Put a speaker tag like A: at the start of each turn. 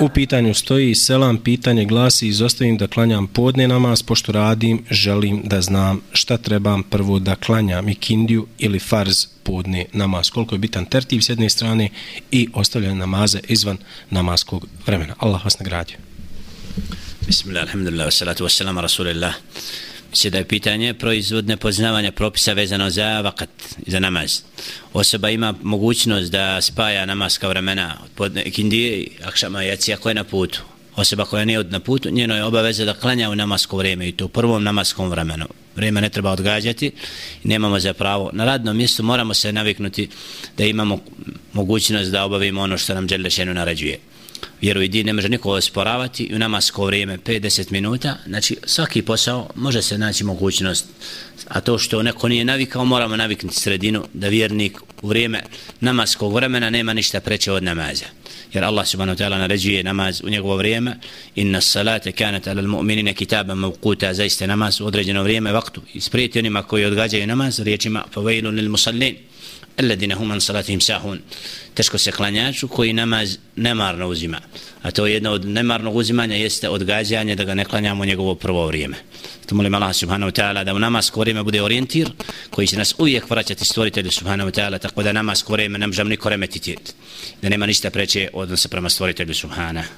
A: U pitanju stoji selam, pitanje glasi izostavim da klanjam podne namaz, pošto radim, želim da znam šta trebam prvo da klanjam ikindiju ili farz podne namaz. Koliko je bitan tertiv s jedne strane i ostavljanje namaze izvan namaskog vremena. Allah vas nagradio.
B: Bismillah, alhamdulillah, wassalatu wassalamu rasulillah se da je pitanje proizvodne poznavanja propisa vezano za vakat, za namaz. Osoba ima mogućnost da spaja namaska vremena od podne kindije i akšama jacija koja je na putu. Osoba koja nije na putu, njeno je obaveza da klanja u namasko vrijeme i to u prvom namaskom vremenu. Vrijeme ne treba odgađati nemamo za pravo. Na radnom mjestu moramo se naviknuti da imamo mogućnost da obavimo ono što nam Đelešenu naređuje vjeru i din ne može niko osporavati u namasko vrijeme 50 minuta, znači svaki posao može se naći mogućnost, a to što neko nije navikao, moramo naviknuti sredinu da vjernik u vrijeme namaskog vremena nema ništa preće od namaza. Jer Allah subhanahu wa ta'ala naređuje namaz u njegovo vrijeme. Inna salate kanat ala mu'minine kitaba mavkuta zaiste namaz u određeno vrijeme vaktu. Isprijeti onima koji odgađaju namaz riječima fawailun lil musallin alladine hum an salatihim sahun. Teško se klanjaču koji namaz nemarno uzima. A to jedno od nemarnog uzimanja jeste odgađanje da ga ne klanjamo njegovo prvo vrijeme. To molim Allah subhanahu wa ta'ala da u namasko vrijeme bude orijentir koji će nas uvijek vraćati stvoritelju subhanahu wa ta'ala tako da namasko vrijeme ne možemo niko remetiti da nema ništa preće odnosa prema stvoritelju subhanahu.